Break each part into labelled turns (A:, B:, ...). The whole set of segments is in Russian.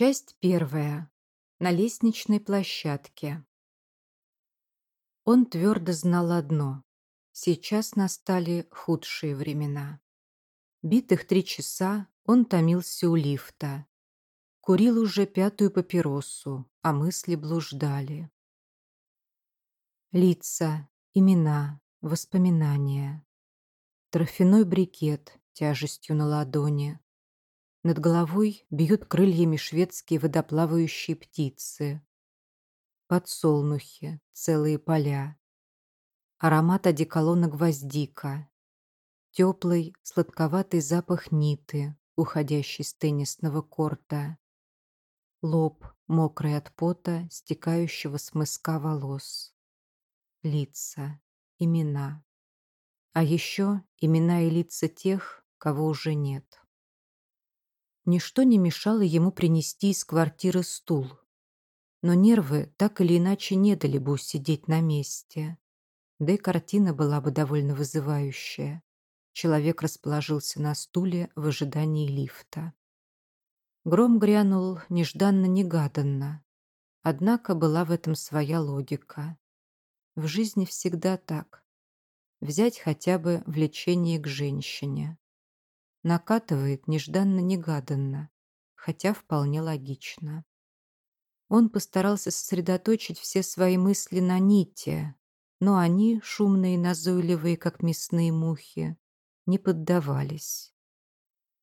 A: Часть первая. На лестничной площадке. Он твердо знал одно. Сейчас настали худшие времена. Битых три часа он томился у лифта. Курил уже пятую папиросу, а мысли блуждали. Лица, имена, воспоминания. Трофяной брикет тяжестью на ладони, над головой бьют крыльями шведские водоплавающие птицы. Подсолнухи, целые поля. Аромат одеколона гвоздика. Теплый, сладковатый запах ниты, уходящий с теннисного корта. Лоб, мокрый от пота, стекающего с мыска волос. Лица, имена. А еще имена и лица тех, кого уже нет. Ничто не мешало ему принести из квартиры стул. Но нервы так или иначе не дали бы усидеть на месте. Да и картина была бы довольно вызывающая. Человек расположился на стуле в ожидании лифта. Гром грянул нежданно-негаданно. Однако была в этом своя логика. В жизни всегда так. Взять хотя бы влечение к женщине накатывает нежданно-негаданно, хотя вполне логично. Он постарался сосредоточить все свои мысли на нити, но они, шумные и назойливые, как мясные мухи, не поддавались.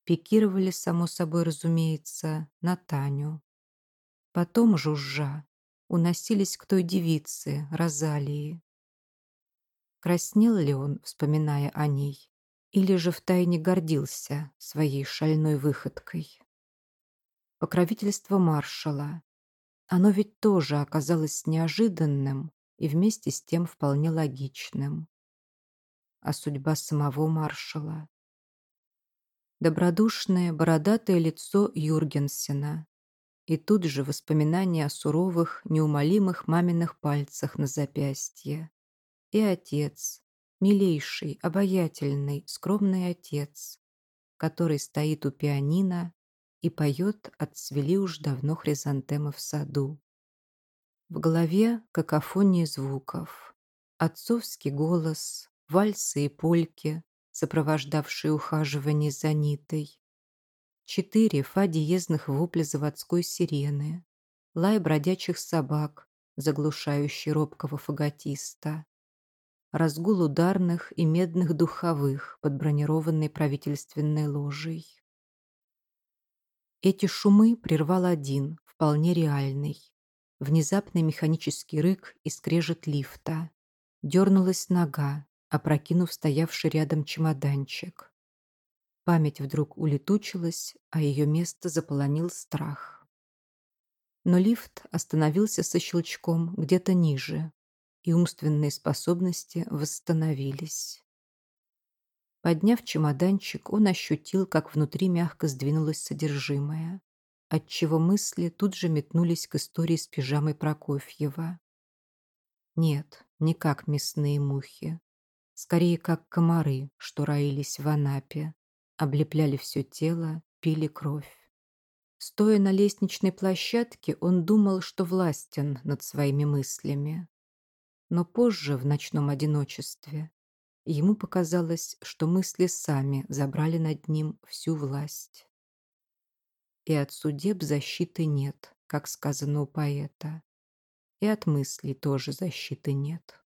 A: Пикировали, само собой разумеется, на Таню. Потом, жужжа, уносились к той девице, Розалии. Краснел ли он, вспоминая о ней? или же втайне гордился своей шальной выходкой. Покровительство маршала. Оно ведь тоже оказалось неожиданным и вместе с тем вполне логичным. А судьба самого маршала. Добродушное, бородатое лицо Юргенсена. И тут же воспоминания о суровых, неумолимых маминых пальцах на запястье. И отец, милейший, обаятельный, скромный отец, который стоит у пианино и поет отцвели уж давно хризантемы в саду. В голове какофонии звуков, отцовский голос, вальсы и польки, сопровождавшие ухаживание за Нитой, четыре фа-диезных вопля заводской сирены, лай бродячих собак, заглушающий робкого фаготиста, разгул ударных и медных духовых под бронированной правительственной ложей. Эти шумы прервал один, вполне реальный. Внезапный механический рык и скрежет лифта. Дернулась нога, опрокинув стоявший рядом чемоданчик. Память вдруг улетучилась, а ее место заполонил страх. Но лифт остановился со щелчком где-то ниже, и умственные способности восстановились. Подняв чемоданчик, он ощутил, как внутри мягко сдвинулось содержимое, отчего мысли тут же метнулись к истории с пижамой Прокофьева. Нет, не как мясные мухи. Скорее, как комары, что роились в Анапе, облепляли все тело, пили кровь. Стоя на лестничной площадке, он думал, что властен над своими мыслями но позже в ночном одиночестве. Ему показалось, что мысли сами забрали над ним всю власть. И от судеб защиты нет, как сказано у поэта. И от мыслей тоже защиты нет.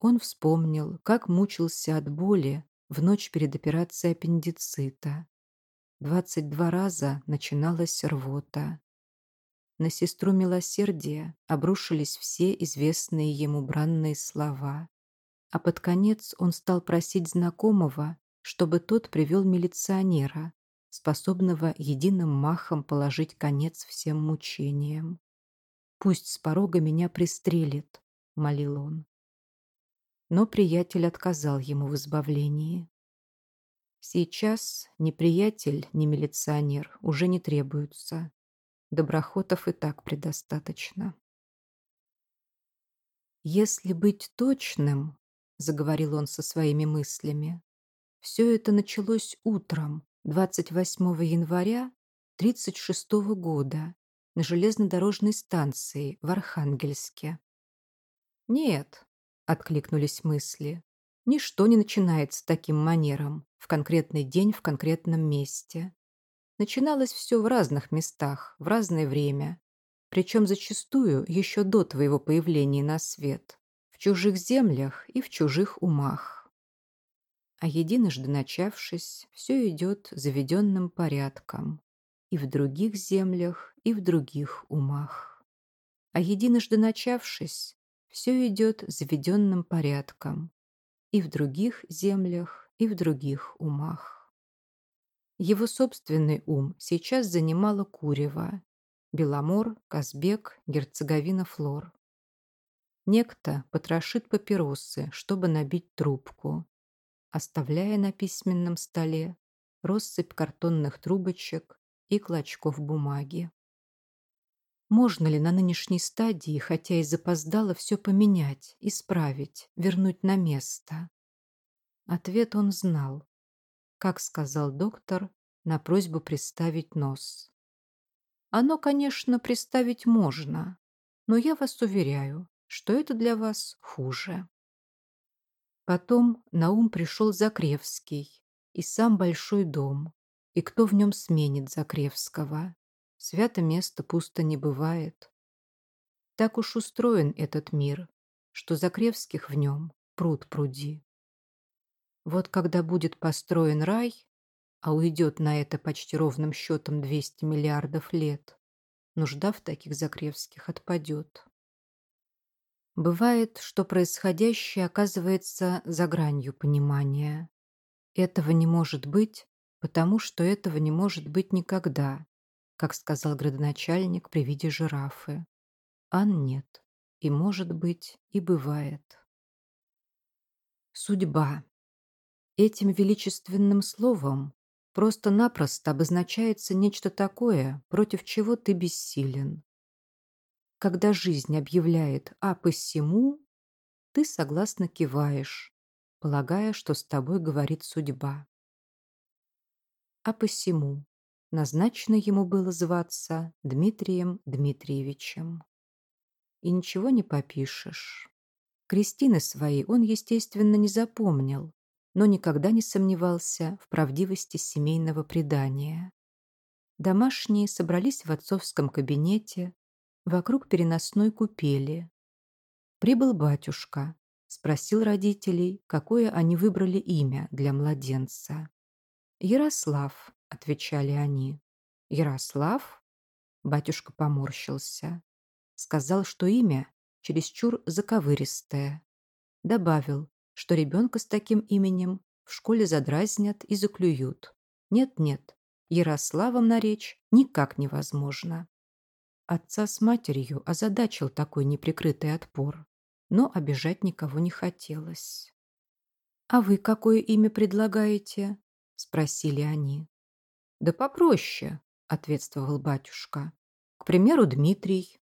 A: Он вспомнил, как мучился от боли в ночь перед операцией аппендицита. 22 раза начиналась рвота на сестру милосердия обрушились все известные ему бранные слова. А под конец он стал просить знакомого, чтобы тот привел милиционера, способного единым махом положить конец всем мучениям. «Пусть с порога меня пристрелит», — молил он. Но приятель отказал ему в избавлении. Сейчас ни приятель, ни милиционер уже не требуются. Доброхотов и так предостаточно. «Если быть точным», — заговорил он со своими мыслями, — «все это началось утром, 28 января 1936 года на железнодорожной станции в Архангельске». «Нет», — откликнулись мысли, — «ничто не начинается таким манером, в конкретный день в конкретном месте. Начиналось все в разных местах, в разное время, причем зачастую еще до твоего появления на свет, в чужих землях и в чужих умах. А единожды начавшись, все идет заведенным порядком и в других землях, и в других умах. А единожды начавшись, все идет заведенным порядком и в других землях, и в других умах. Его собственный ум сейчас занимала Курева, Беломор, Казбек, Герцеговина Флор. Некто потрошит папиросы, чтобы набить трубку, оставляя на письменном столе россыпь картонных трубочек и клочков бумаги. Можно ли на нынешней стадии, хотя и запоздало, все поменять, исправить, вернуть на место? Ответ он знал как сказал доктор, на просьбу приставить нос. Оно, конечно, приставить можно, но я вас уверяю, что это для вас хуже. Потом на ум пришел Закревский и сам большой дом, и кто в нем сменит Закревского. Свято место пусто не бывает. Так уж устроен этот мир, что Закревских в нем пруд пруди. Вот когда будет построен рай, а уйдет на это почти ровным счетом 200 миллиардов лет, нужда в таких Закревских отпадет. Бывает, что происходящее оказывается за гранью понимания. Этого не может быть, потому что этого не может быть никогда, как сказал градоначальник при виде жирафы. Ан нет, и может быть, и бывает. Судьба. Этим величественным словом просто-напросто обозначается нечто такое, против чего ты бессилен. Когда жизнь объявляет «а посему», ты согласно киваешь, полагая, что с тобой говорит судьба. А посему назначено ему было зваться Дмитрием Дмитриевичем. И ничего не попишешь. Кристины свои он, естественно, не запомнил, но никогда не сомневался в правдивости семейного предания. Домашние собрались в отцовском кабинете вокруг переносной купели. Прибыл батюшка, спросил родителей, какое они выбрали имя для младенца. «Ярослав», — отвечали они. «Ярослав?» Батюшка поморщился. Сказал, что имя чересчур заковыристое. Добавил, что ребенка с таким именем в школе задразнят и заклюют. Нет-нет, Ярославом наречь никак невозможно. Отца с матерью озадачил такой неприкрытый отпор, но обижать никого не хотелось. «А вы какое имя предлагаете?» – спросили они. «Да попроще», – ответствовал батюшка. «К примеру, Дмитрий».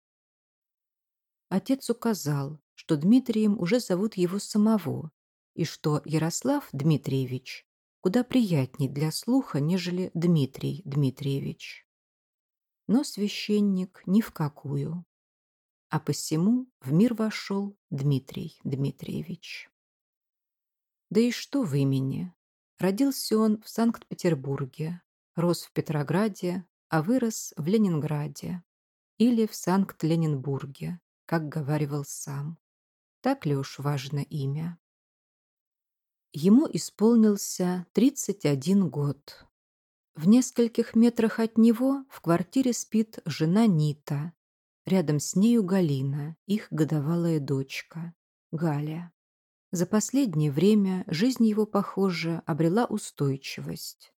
A: Отец указал, что Дмитрием уже зовут его самого, и что Ярослав Дмитриевич куда приятней для слуха, нежели Дмитрий Дмитриевич. Но священник ни в какую. А посему в мир вошел Дмитрий Дмитриевич. Да и что в имени? Родился он в Санкт-Петербурге, рос в Петрограде, а вырос в Ленинграде или в Санкт-Ленинбурге, как говаривал сам. Так ли уж важно имя? Ему исполнился 31 год. В нескольких метрах от него в квартире спит жена Нита. Рядом с нею Галина, их годовалая дочка, Галя. За последнее время жизнь его, похоже, обрела устойчивость.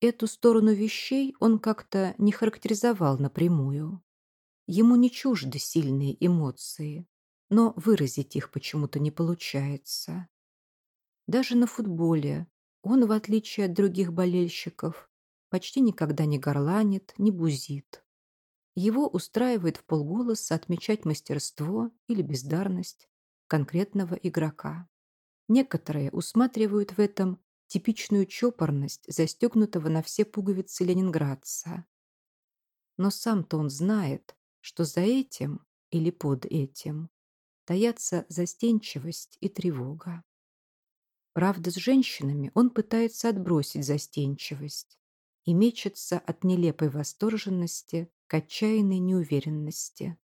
A: Эту сторону вещей он как-то не характеризовал напрямую. Ему не чужды сильные эмоции, но выразить их почему-то не получается. Даже на футболе он, в отличие от других болельщиков, почти никогда не горланит, не бузит. Его устраивает в полголоса отмечать мастерство или бездарность конкретного игрока. Некоторые усматривают в этом типичную чопорность застегнутого на все пуговицы ленинградца. Но сам-то он знает, что за этим или под этим таятся застенчивость и тревога. Правда, с женщинами он пытается отбросить застенчивость и мечется от нелепой восторженности к отчаянной неуверенности,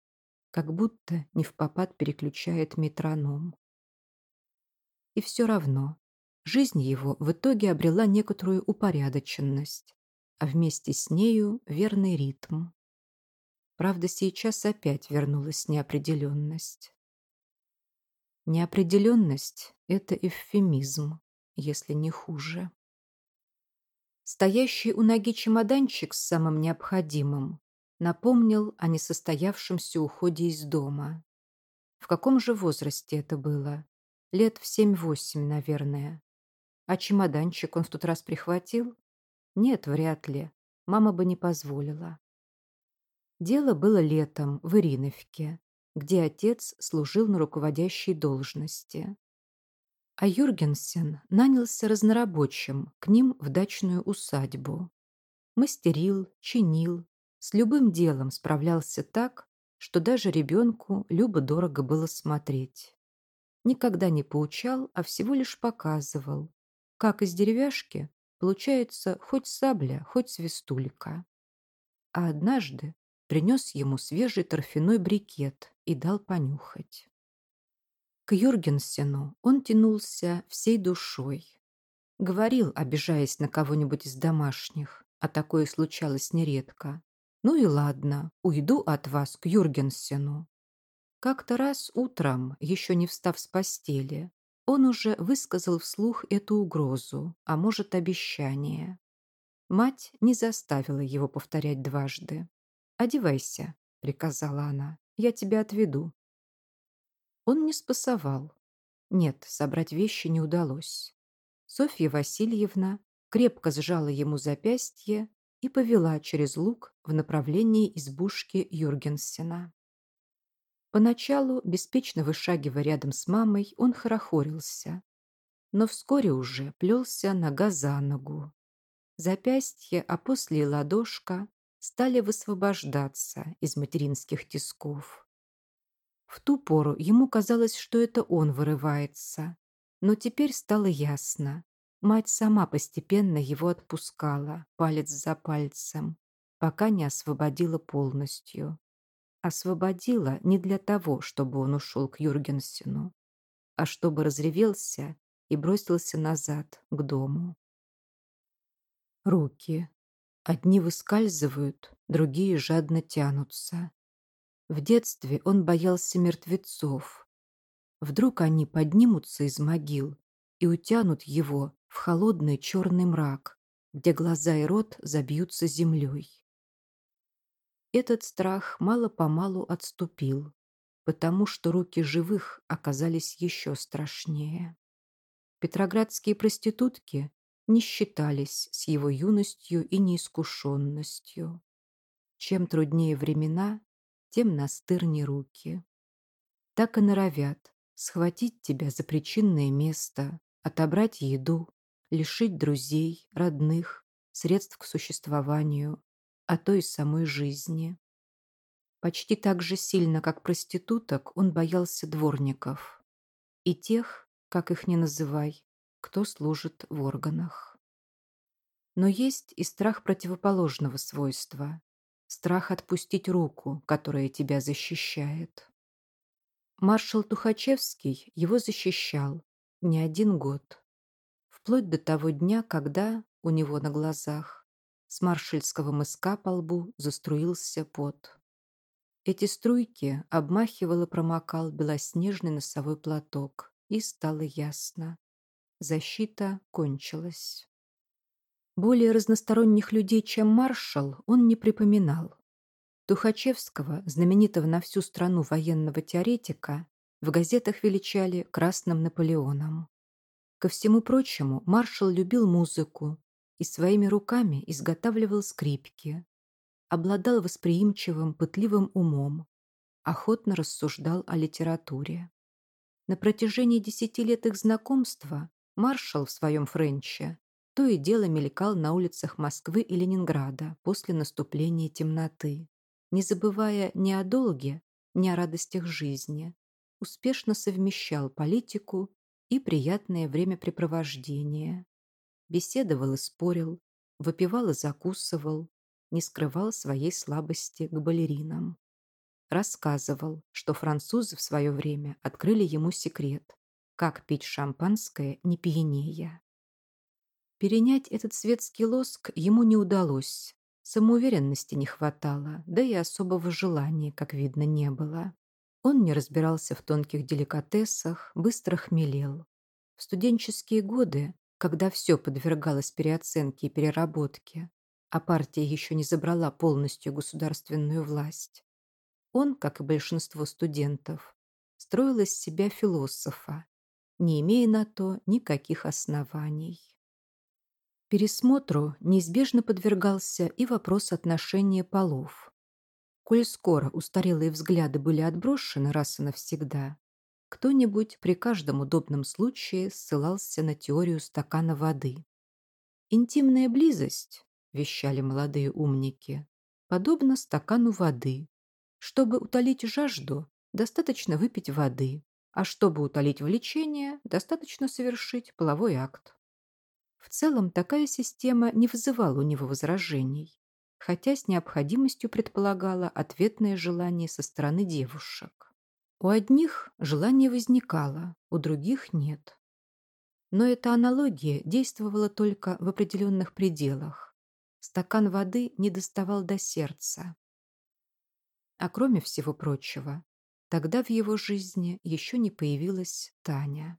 A: как будто не в попад переключает метроном. И все равно жизнь его в итоге обрела некоторую упорядоченность, а вместе с нею верный ритм. Правда, сейчас опять вернулась неопределенность. Неопределенность — это эвфемизм, если не хуже. Стоящий у ноги чемоданчик с самым необходимым напомнил о несостоявшемся уходе из дома. В каком же возрасте это было? Лет в семь-восемь, наверное. А чемоданчик он в тот раз прихватил? Нет, вряд ли. Мама бы не позволила. Дело было летом в Ириновке, где отец служил на руководящей должности. А Юргенсен нанялся разнорабочим к ним в дачную усадьбу. Мастерил, чинил, с любым делом справлялся так, что даже ребенку любо-дорого было смотреть. Никогда не поучал, а всего лишь показывал, как из деревяшки получается хоть сабля, хоть свистулька. А однажды принес ему свежий торфяной брикет и дал понюхать. К Юргенсену он тянулся всей душой. Говорил, обижаясь на кого-нибудь из домашних, а такое случалось нередко. «Ну и ладно, уйду от вас к Юргенсену». Как-то раз утром, еще не встав с постели, он уже высказал вслух эту угрозу, а может, обещание. Мать не заставила его повторять дважды. «Одевайся», — приказала она, я тебя отведу». Он не спасовал. Нет, собрать вещи не удалось. Софья Васильевна крепко сжала ему запястье и повела через луг в направлении избушки Юргенсена. Поначалу, беспечно вышагивая рядом с мамой, он хорохорился, но вскоре уже плелся нога за ногу. Запястье, а после ладошка стали высвобождаться из материнских тисков. В ту пору ему казалось, что это он вырывается. Но теперь стало ясно. Мать сама постепенно его отпускала, палец за пальцем, пока не освободила полностью. Освободила не для того, чтобы он ушел к Юргенсену, а чтобы разревелся и бросился назад, к дому. Руки, Одни выскальзывают, другие жадно тянутся. В детстве он боялся мертвецов. Вдруг они поднимутся из могил и утянут его в холодный черный мрак, где глаза и рот забьются землей. Этот страх мало-помалу отступил, потому что руки живых оказались еще страшнее. Петроградские проститутки не считались с его юностью и неискушенностью. Чем труднее времена, тем настырнее руки. Так и норовят схватить тебя за причинное место, отобрать еду, лишить друзей, родных, средств к существованию, а то и самой жизни. Почти так же сильно, как проституток, он боялся дворников. И тех, как их не называй, кто служит в органах. Но есть и страх противоположного свойства. Страх отпустить руку, которая тебя защищает. Маршал Тухачевский его защищал не один год. Вплоть до того дня, когда у него на глазах с маршальского мыска по лбу заструился пот. Эти струйки обмахивал и промокал белоснежный носовой платок, и стало ясно. Защита кончилась. Более разносторонних людей, чем маршал, он не припоминал. Тухачевского, знаменитого на всю страну военного теоретика, в газетах величали «Красным Наполеоном». Ко всему прочему, маршал любил музыку и своими руками изготавливал скрипки. Обладал восприимчивым, пытливым умом. Охотно рассуждал о литературе. На протяжении десяти лет их знакомства маршал в своем френче то и дело мелькал на улицах Москвы и Ленинграда после наступления темноты, не забывая ни о долге, ни о радостях жизни, успешно совмещал политику и приятное времяпрепровождение. Беседовал и спорил, выпивал и закусывал, не скрывал своей слабости к балеринам. Рассказывал, что французы в свое время открыли ему секрет, как пить шампанское, не пьянее. Перенять этот светский лоск ему не удалось. Самоуверенности не хватало, да и особого желания, как видно, не было. Он не разбирался в тонких деликатесах, быстро хмелел. В студенческие годы, когда все подвергалось переоценке и переработке, а партия еще не забрала полностью государственную власть, он, как и большинство студентов, строил из себя философа не имея на то никаких оснований. Пересмотру неизбежно подвергался и вопрос отношения полов. Коль скоро устарелые взгляды были отброшены раз и навсегда, кто-нибудь при каждом удобном случае ссылался на теорию стакана воды. «Интимная близость», – вещали молодые умники, – «подобна стакану воды. Чтобы утолить жажду, достаточно выпить воды, а чтобы утолить влечение, достаточно совершить половой акт. В целом такая система не вызывала у него возражений, хотя с необходимостью предполагала ответное желание со стороны девушек. У одних желание возникало, у других нет. Но эта аналогия действовала только в определенных пределах. Стакан воды не доставал до сердца. А кроме всего прочего, Тогда в его жизни еще не появилась Таня.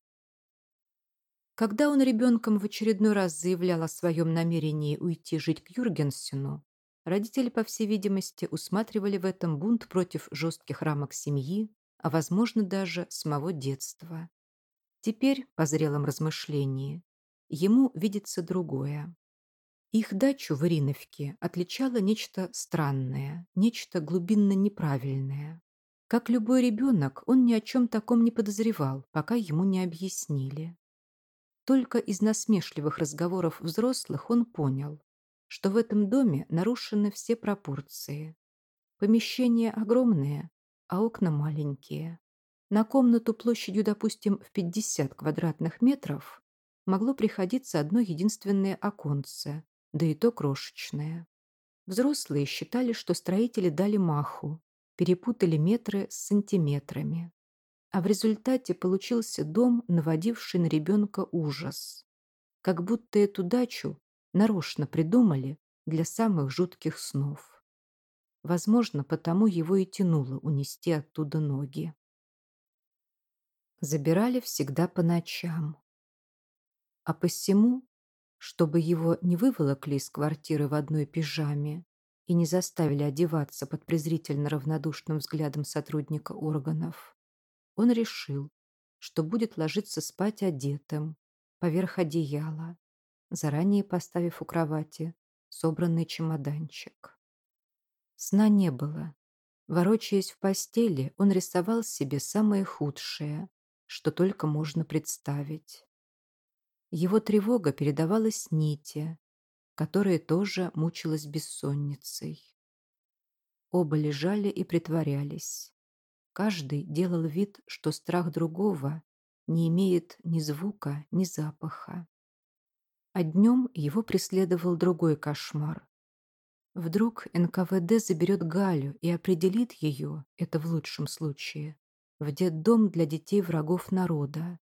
A: Когда он ребенком в очередной раз заявлял о своем намерении уйти жить к Юргенсену, родители, по всей видимости, усматривали в этом бунт против жестких рамок семьи, а, возможно, даже самого детства. Теперь, по зрелом размышлении, ему видится другое. Их дачу в Ириновке отличало нечто странное, нечто глубинно неправильное. Как любой ребенок, он ни о чем таком не подозревал, пока ему не объяснили. Только из насмешливых разговоров взрослых он понял, что в этом доме нарушены все пропорции. Помещение огромное, а окна маленькие. На комнату площадью, допустим, в 50 квадратных метров могло приходиться одно единственное оконце, да и то крошечное. Взрослые считали, что строители дали маху, перепутали метры с сантиметрами. А в результате получился дом, наводивший на ребенка ужас. Как будто эту дачу нарочно придумали для самых жутких снов. Возможно, потому его и тянуло унести оттуда ноги. Забирали всегда по ночам. А посему, чтобы его не выволокли из квартиры в одной пижаме, и не заставили одеваться под презрительно равнодушным взглядом сотрудника органов. Он решил, что будет ложиться спать одетым, поверх одеяла, заранее поставив у кровати собранный чемоданчик. Сна не было. Ворочаясь в постели, он рисовал себе самое худшее, что только можно представить. Его тревога передавалась Ните, которая тоже мучилась бессонницей. Оба лежали и притворялись. Каждый делал вид, что страх другого не имеет ни звука, ни запаха. А днем его преследовал другой кошмар. Вдруг НКВД заберет Галю и определит ее, это в лучшем случае, в детдом для детей врагов народа,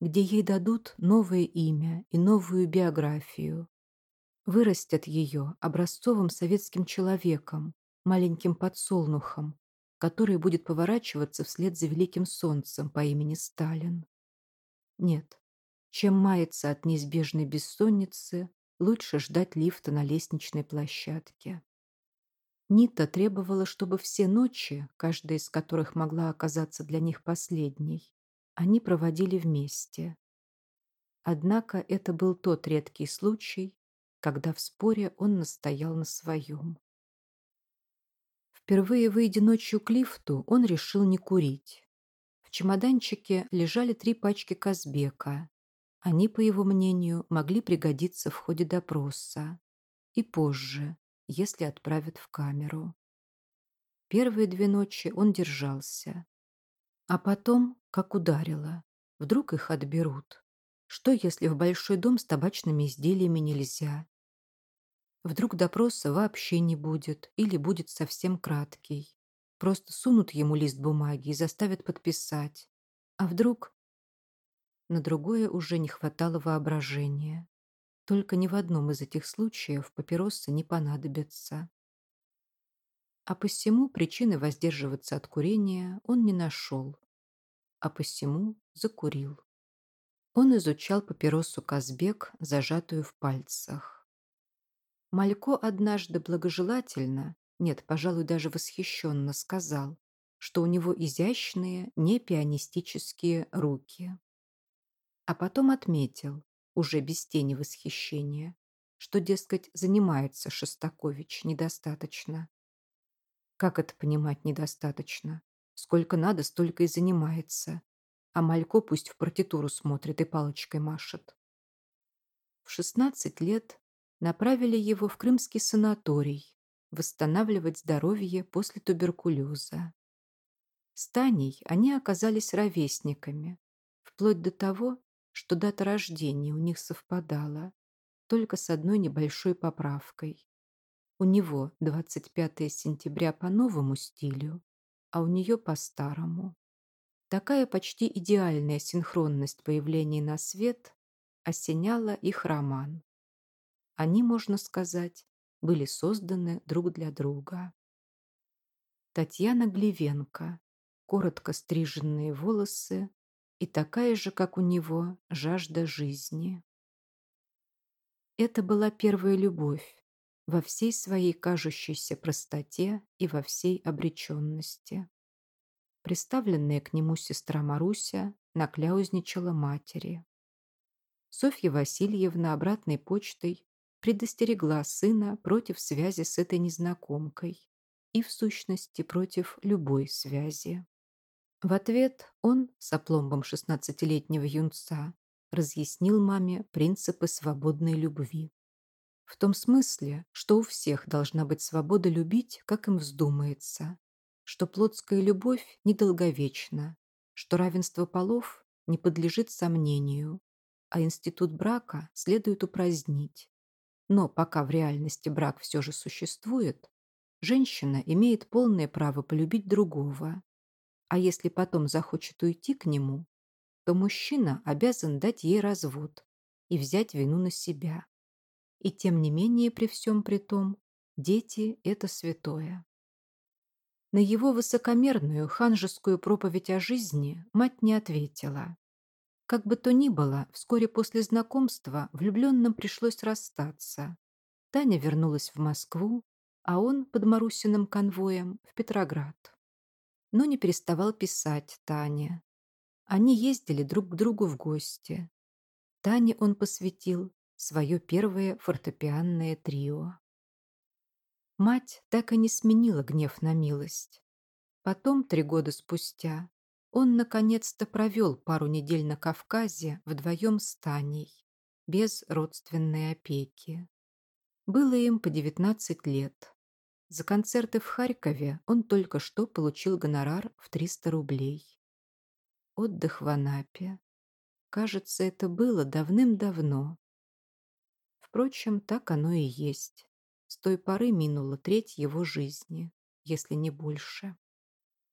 A: где ей дадут новое имя и новую биографию, вырастят ее образцовым советским человеком, маленьким подсолнухом, который будет поворачиваться вслед за великим солнцем по имени Сталин. Нет, чем маяться от неизбежной бессонницы, лучше ждать лифта на лестничной площадке. Нита требовала, чтобы все ночи, каждая из которых могла оказаться для них последней, они проводили вместе. Однако это был тот редкий случай, когда в споре он настоял на своем. Впервые выйдя ночью к лифту, он решил не курить. В чемоданчике лежали три пачки Казбека. Они, по его мнению, могли пригодиться в ходе допроса. И позже, если отправят в камеру. Первые две ночи он держался. А потом, как ударило, вдруг их отберут. Что, если в большой дом с табачными изделиями нельзя? Вдруг допроса вообще не будет или будет совсем краткий. Просто сунут ему лист бумаги и заставят подписать. А вдруг... На другое уже не хватало воображения. Только ни в одном из этих случаев папиросы не понадобятся. А посему причины воздерживаться от курения он не нашел. А посему закурил. Он изучал папиросу Казбек, зажатую в пальцах. Малько однажды благожелательно, нет, пожалуй, даже восхищенно сказал, что у него изящные, не пианистические руки. А потом отметил, уже без тени восхищения, что, дескать, занимается Шостакович недостаточно. Как это понимать недостаточно? Сколько надо, столько и занимается а Малько пусть в партитуру смотрит и палочкой машет. В 16 лет направили его в крымский санаторий восстанавливать здоровье после туберкулеза. С Таней они оказались ровесниками, вплоть до того, что дата рождения у них совпадала, только с одной небольшой поправкой. У него 25 сентября по новому стилю, а у нее по старому. Такая почти идеальная синхронность появлений на свет осеняла их роман. Они, можно сказать, были созданы друг для друга. Татьяна Глевенко, коротко стриженные волосы и такая же, как у него, жажда жизни. Это была первая любовь во всей своей кажущейся простоте и во всей обреченности. Представленная к нему сестра Маруся накляузничала матери. Софья Васильевна обратной почтой предостерегла сына против связи с этой незнакомкой и, в сущности, против любой связи. В ответ он, с опломбом 16-летнего юнца, разъяснил маме принципы свободной любви. В том смысле, что у всех должна быть свобода любить, как им вздумается, что плотская любовь недолговечна, что равенство полов не подлежит сомнению, а институт брака следует упразднить. Но пока в реальности брак все же существует, женщина имеет полное право полюбить другого. А если потом захочет уйти к нему, то мужчина обязан дать ей развод и взять вину на себя. И тем не менее при всем при том, дети – это святое. На его высокомерную ханжескую проповедь о жизни мать не ответила. Как бы то ни было, вскоре после знакомства влюбленным пришлось расстаться. Таня вернулась в Москву, а он под Марусиным конвоем в Петроград. Но не переставал писать Тане. Они ездили друг к другу в гости. Тане он посвятил свое первое фортепианное трио. Мать так и не сменила гнев на милость. Потом, три года спустя, он наконец-то провел пару недель на Кавказе вдвоем с Таней, без родственной опеки. Было им по 19 лет. За концерты в Харькове он только что получил гонорар в 300 рублей. Отдых в Анапе. Кажется, это было давным-давно. Впрочем, так оно и есть. С той поры минула треть его жизни, если не больше.